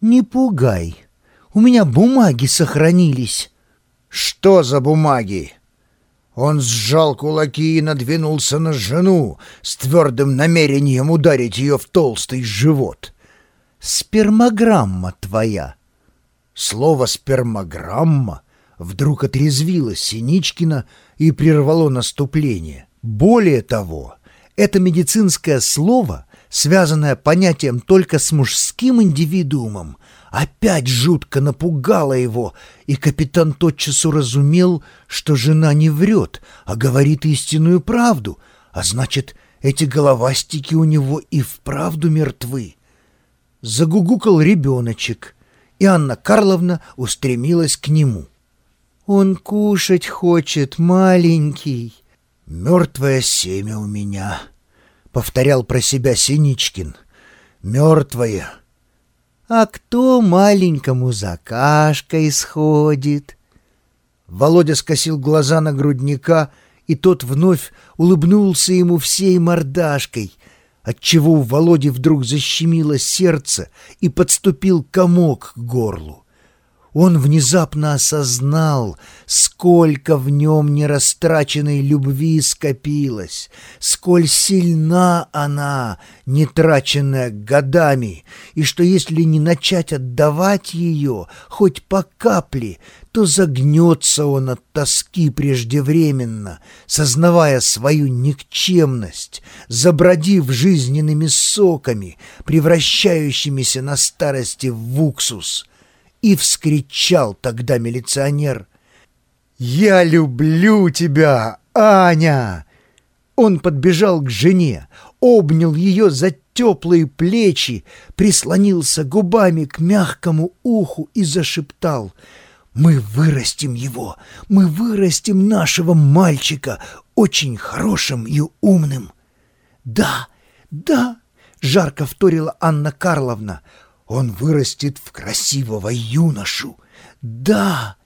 «Не пугай. У меня бумаги сохранились». «Что за бумаги?» Он сжал кулаки и надвинулся на жену с твердым намерением ударить ее в толстый живот. «Спермограмма твоя». Слово «спермограмма» вдруг отрезвило Синичкина и прервало наступление. Более того, это медицинское слово, связанное понятием только с мужским индивидуумом, опять жутко напугало его, и капитан тотчас уразумел, что жена не врет, а говорит истинную правду, а значит, эти головастики у него и вправду мертвы. Загугукал ребеночек, и Анна Карловна устремилась к нему. «Он кушать хочет, маленький». «Мертвое семя у меня», — повторял про себя Синичкин. «Мертвое». «А кто маленькому за кашкой сходит?» Володя скосил глаза на грудника, и тот вновь улыбнулся ему всей мордашкой, отчего у Володи вдруг защемило сердце и подступил комок к горлу. Он внезапно осознал, сколько в нем нерастраченной любви скопилось, сколь сильна она, не траченная годами, и что если не начать отдавать ее хоть по капле, то загнется он от тоски преждевременно, сознавая свою никчемность, забродив жизненными соками, превращающимися на старости в уксус — и вскричал тогда милиционер. «Я люблю тебя, Аня!» Он подбежал к жене, обнял ее за теплые плечи, прислонился губами к мягкому уху и зашептал «Мы вырастим его, мы вырастим нашего мальчика, очень хорошим и умным». «Да, да!» — жарко вторила Анна Карловна — он вырастет в красивого юношу. Да,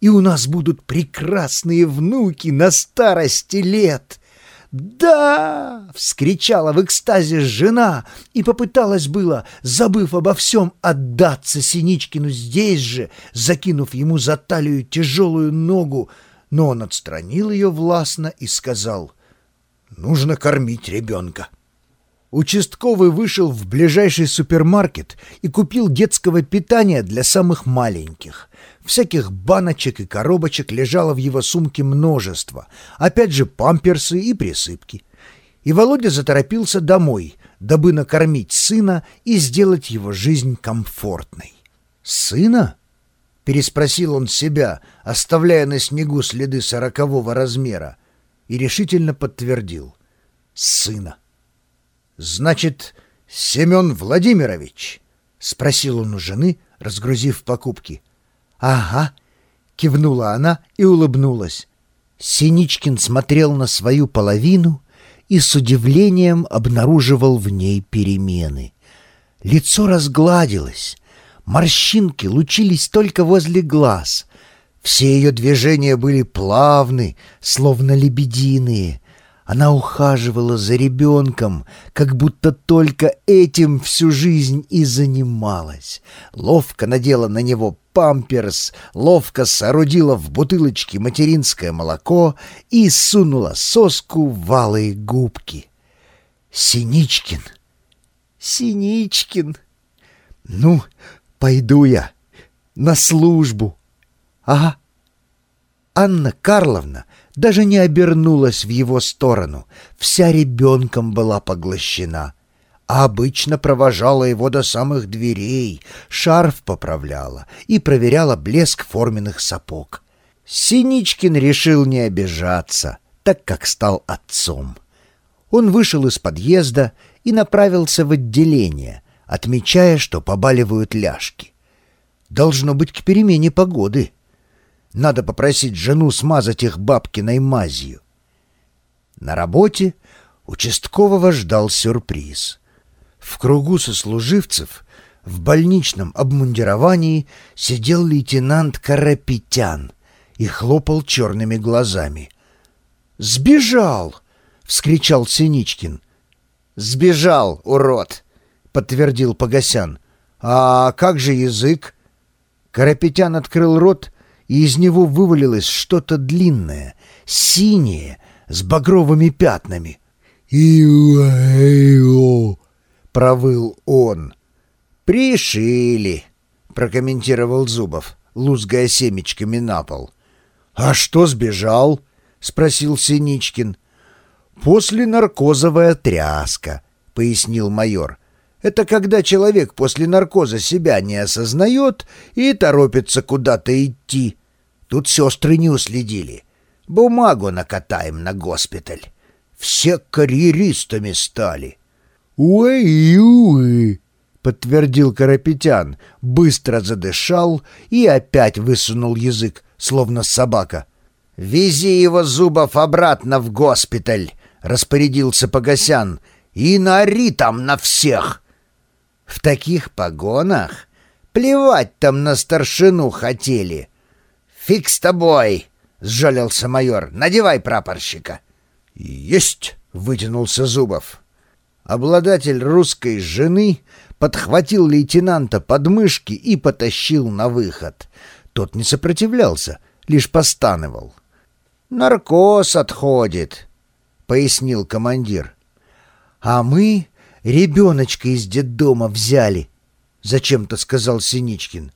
и у нас будут прекрасные внуки на старости лет. «Да!» — вскричала в экстазе жена и попыталась было, забыв обо всем, отдаться Синичкину здесь же, закинув ему за талию тяжелую ногу, но он отстранил ее властно и сказал «Нужно кормить ребенка». Участковый вышел в ближайший супермаркет и купил детского питания для самых маленьких. Всяких баночек и коробочек лежало в его сумке множество. Опять же памперсы и присыпки. И Володя заторопился домой, дабы накормить сына и сделать его жизнь комфортной. «Сына?» — переспросил он себя, оставляя на снегу следы сорокового размера, и решительно подтвердил. «Сына». «Значит, Семен Владимирович?» — спросил он у жены, разгрузив покупки. «Ага», — кивнула она и улыбнулась. Синичкин смотрел на свою половину и с удивлением обнаруживал в ней перемены. Лицо разгладилось, морщинки лучились только возле глаз. Все ее движения были плавны, словно лебединые — она ухаживала за ребенком, как будто только этим всю жизнь и занималась. Ловко надела на него памперс, ловко соорудила в бутылочке материнское молоко и сунула соску в валые губки. «Синичкин! Синичкин! Ну, пойду я на службу!» «Ага!» Анна Карловна даже не обернулась в его сторону, вся ребенком была поглощена, а обычно провожала его до самых дверей, шарф поправляла и проверяла блеск форменных сапог. Синичкин решил не обижаться, так как стал отцом. Он вышел из подъезда и направился в отделение, отмечая, что побаливают ляжки. Должно быть к перемене погоды — надо попросить жену смазать их бабкиной мазью. На работе участкового ждал сюрприз. В кругу сослуживцев в больничном обмундировании сидел лейтенант Карапетян и хлопал черными глазами. «Сбежал!» — вскричал Синичкин. «Сбежал, урод!» — подтвердил Погосян. А как же язык? Карапетян открыл рот, и из него вывалилось что-то длинное, синее, с багровыми пятнами. «Ио-ио!» — провыл он. «Пришили!» — прокомментировал Зубов, лузгая семечками на пол. «А что сбежал?» — спросил Синичкин. «После наркозовая тряска», — пояснил майор. «Это когда человек после наркоза себя не осознает и торопится куда-то идти. Тут сестры не уследили. Бумагу накатаем на госпиталь. Все карьеристами стали». «Уэй-уэй», — подтвердил Карапетян, быстро задышал и опять высунул язык, словно собака. «Вези его, Зубов, обратно в госпиталь!» — распорядился Погосян. «И наори там на всех!» «В таких погонах? Плевать там на старшину хотели!» «Фиг с тобой!» — сжалился майор. «Надевай прапорщика!» «Есть!» — вытянулся Зубов. Обладатель русской жены подхватил лейтенанта под мышки и потащил на выход. Тот не сопротивлялся, лишь постанывал. «Наркоз отходит», — пояснил командир. «А мы ребеночка из детдома взяли», — зачем-то сказал Синичкин.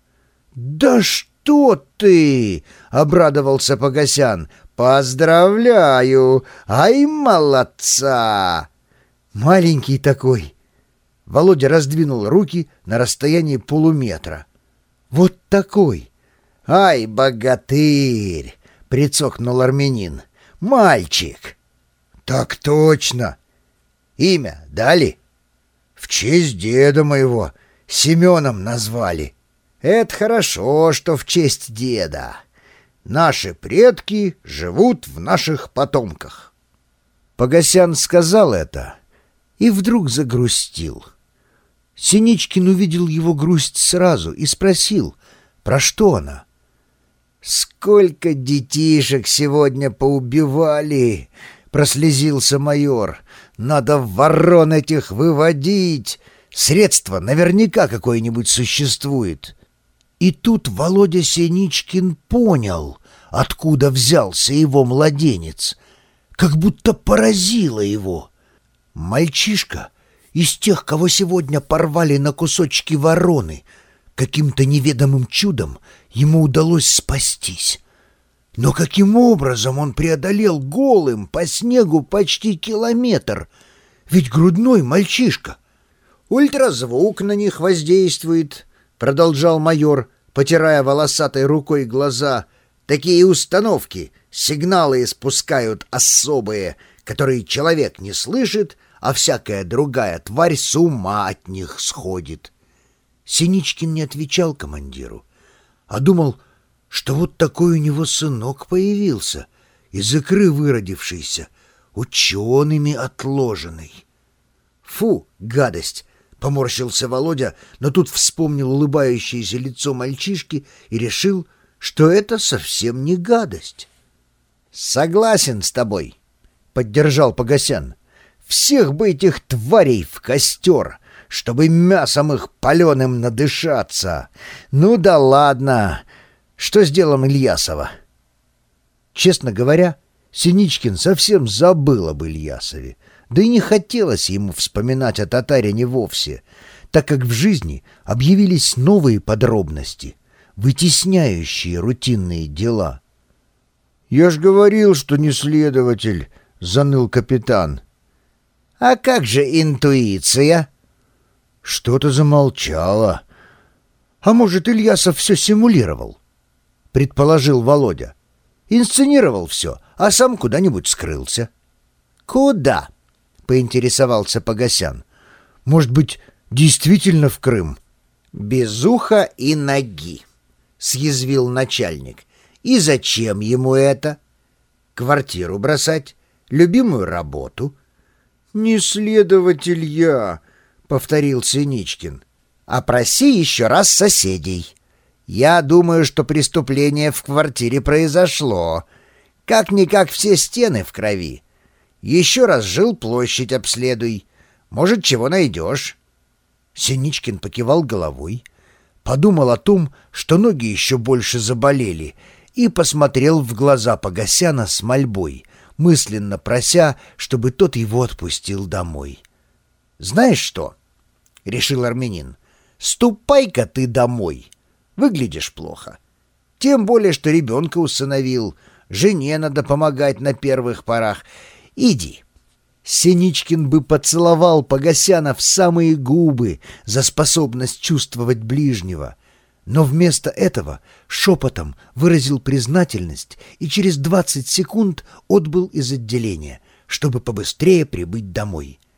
«Да что ты!» — обрадовался Погосян. «Поздравляю! Ай, молодца!» «Маленький такой!» Володя раздвинул руки на расстоянии полуметра. «Вот такой!» «Ай, богатырь!» прицокнул армянин. «Мальчик!» «Так точно!» «Имя дали?» «В честь деда моего Семеном назвали». «Это хорошо, что в честь деда. Наши предки живут в наших потомках». Погосян сказал это и вдруг загрустил. Синичкин увидел его грусть сразу и спросил, про что она. «Сколько детишек сегодня поубивали!» — прослезился майор. «Надо ворон этих выводить! Средство наверняка какое-нибудь существует!» И тут Володя Синичкин понял, откуда взялся его младенец. Как будто поразило его. Мальчишка из тех, кого сегодня порвали на кусочки вороны — Каким-то неведомым чудом ему удалось спастись. Но каким образом он преодолел голым по снегу почти километр? Ведь грудной мальчишка. Ультразвук на них воздействует, продолжал майор, потирая волосатой рукой глаза. Такие установки сигналы испускают особые, которые человек не слышит, а всякая другая тварь с ума от них сходит. Синичкин не отвечал командиру, а думал, что вот такой у него сынок появился, из икры выродившийся, учеными отложенный. «Фу, гадость!» — поморщился Володя, но тут вспомнил улыбающееся лицо мальчишки и решил, что это совсем не гадость. «Согласен с тобой», — поддержал Погосян. «Всех бы этих тварей в костер!» чтобы мясом их паленым надышаться. Ну да ладно. Что с делом Ильясова? Честно говоря, Синичкин совсем забыл об Ильясове. Да и не хотелось ему вспоминать о татарине вовсе, так как в жизни объявились новые подробности, вытесняющие рутинные дела. «Я ж говорил, что не следователь», — заныл капитан. «А как же интуиция?» Что-то замолчало. А может, Ильясов все симулировал? Предположил Володя. Инсценировал все, а сам куда-нибудь скрылся. Куда? Поинтересовался Погосян. Может быть, действительно в Крым? Без уха и ноги, съязвил начальник. И зачем ему это? Квартиру бросать? Любимую работу? Не следователь я, повторил Синичкин. «Опроси еще раз соседей. Я думаю, что преступление в квартире произошло. Как-никак все стены в крови. Еще раз жил площадь обследуй. Может, чего найдешь». Синичкин покивал головой, подумал о том, что ноги еще больше заболели, и посмотрел в глаза Погосяна с мольбой, мысленно прося, чтобы тот его отпустил домой. «Знаешь что?» — решил армянин. «Ступай-ка ты домой. Выглядишь плохо. Тем более, что ребенка усыновил, жене надо помогать на первых порах. Иди». Синичкин бы поцеловал Погосяна в самые губы за способность чувствовать ближнего — но вместо этого шепотом выразил признательность и через 20 секунд отбыл из отделения, чтобы побыстрее прибыть домой —